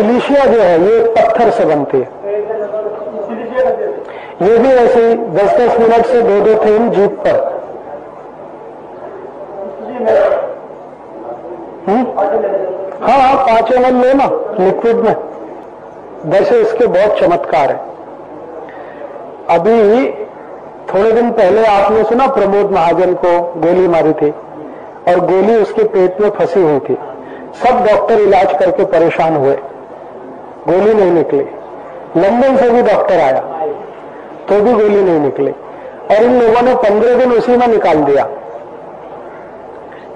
सिलिशिया जो है ये पत्थर से बनती है। ये भी ऐसे दस दस मिनट से दो दो थे जीप पर। हम्म? हाँ हाँ पाँच एम एल ना लिक्विड में। वैसे इसके बहुत चमत्कार है। अभी थोड़े दिन पहले आपने सुना प्रमोद महाजन को गोली मारी थी और गोली उसके पेट में फंसी हुई थी। सब डॉक्टर इलाज करके परेशान हुए। गोली नहीं निकली। लंदन से भी डॉक्टर आया तो भी गोली नहीं निकली। और इन लोगों ने पंद्रह दिन उसी में निकाल दिया।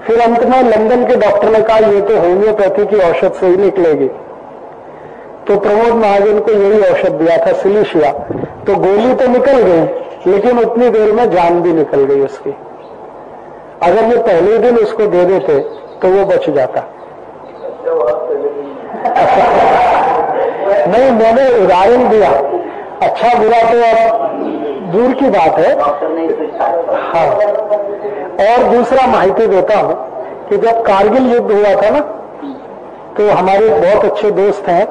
फिर अंत में लंदन के डॉक्टर ने कहा ये तो होम्योपैथी की औषध से ही निकलेगी। तो प्रमोद महाजन को यही औषध दिया था सिलिशिया। तो गोली तो निकल गई लेकिन उतनी देर में जान भी निकल गई उसकी। अगर ये पहले दिन उसको दे देते तो वो बच जाता। नहीं, मैंने उदाहरण दिया। अच्छा बुरा तो अब दूर की बात है। हाँ। और दूसरा माहिती देता हूँ कि जब कारगिल युद्ध हुआ था ना तो हमारे बहुत अच्छे दोस्त हैं,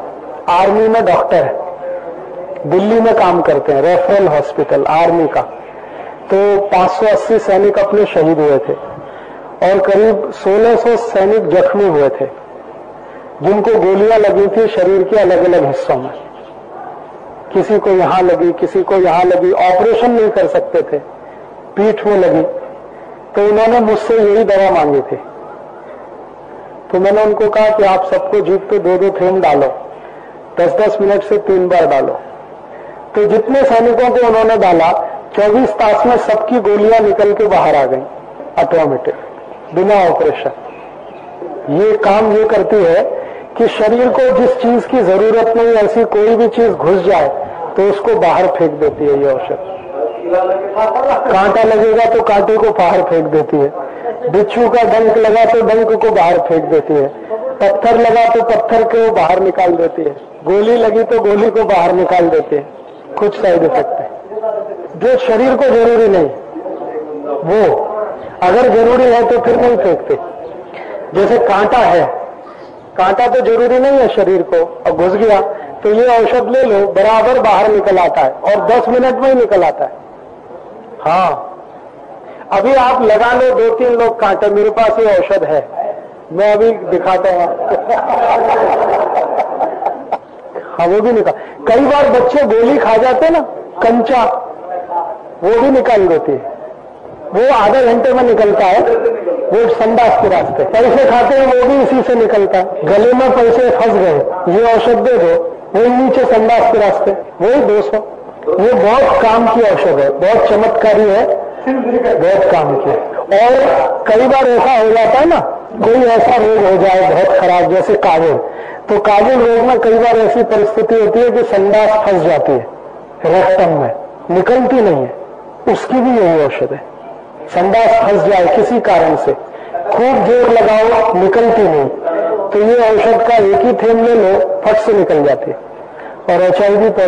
आर्मी में डॉक्टर है। दिल्ली में काम करते हैं, रेफरल हॉस्पिटल, आर्मी का। तो 580 सैनिक अपने शहीद हुए थे और करीब 1600 सैनिक जख्मी हुए थे। जिनको गोलियाँ लगी थी, शरीर के अलग अलग हिस्सों में। किसी को यहाँ लगी, किसी को यहाँ लगी, ऑपरेशन नहीं कर सकते थे। पीठ में लगी। तो उन्होंने मुझसे यही दवा मांगी थी। तो मैंने उनको कहा कि आप सबको जीप पे दो दो थेम डालो। दस दस मिनट से तीन बार डालो। तो जितने सैनिकों को उन्होंने डाला 24 तास में सबकी गोलियाँ निकल के बाहर आ गई ऑटोमेटिक बिना ऑपरेशन ये काम ये करती है कि शरीर को जिस चीज़ की ज़रूरत नहीं, ऐसी कोई भी चीज़ घुस जाए तो उसको बाहर फेंक देती है ये औषध। कांटा लगेगा तो कांटे को बाहर फेंक देती है। बिच्छू का डंक लगा तो डंक को बाहर फेंक देती है। पत्थर लगा तो पत्थर को बाहर निकाल देती है। गोली लगी तो गोली को बाहर निकाल देती है। कुछ साइड इफ़ेक्ट है। जो शरीर को ज़रूरी नहीं, वो। अगर ज़रूरी है तो फिर नहीं फेंकते। जैसे कांटा है कांटा तो ज़रूरी नहीं है शरीर को, और घुस गया तो ये औषध ले लो, बराबर बाहर निकल आता है, और 10 मिनट में ही निकल आता है। हाँ। अभी आप लगा लो दो तीन लोग कांटे, मेरे पास ये औषध है, मैं अभी दिखाता हूँ हाँ वो भी निकाल, कई बार बच्चे गोली खा जाते ना, कंचा, वो भी निकाल देती है। वो आधे घंटे में निकलता है। वो संडास के रास्ते। पैसे खाते हैं, वो भी इसी से निकलता है। गले में पैसे फंस गए। ये औषध दे दो। वो नीचे संडास के रास्ते। वही दो सौ ये बहुत काम की औषध है। बहुत चमत्कारी है। बहुत काम की और कई बार ऐसा हो जाता है ना, कोई ऐसा रोग हो जाए बहुत खराब, जैसे काबिल तो काबिल रोग में कई बार ऐसी परिस्थिति होती है कि संडास फंस जाती है रेक्टम में। निकलती नहीं है। उसकी भी यही औषध है। संडास फंस जाए किसी कारण से, खूब ज़ोर लगाओ, निकलती नहीं। तो ये औषध का एक ही थेम ले लो, फट से निकल जाते। और एच